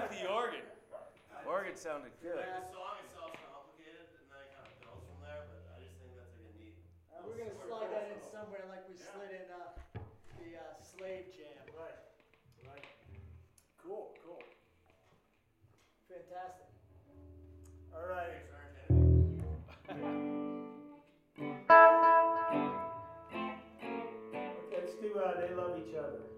like the organ. Organ sounded good. Yeah, the song itself's complicated, and then it kind of builds from there. But I just think that's like a neat. Uh, We're gonna slide that in somewhere like we yeah. slid in, uh, the, uh, slave jam. Right, right. Cool, cool. Fantastic. All right. Thanks let's do, uh, they love each other.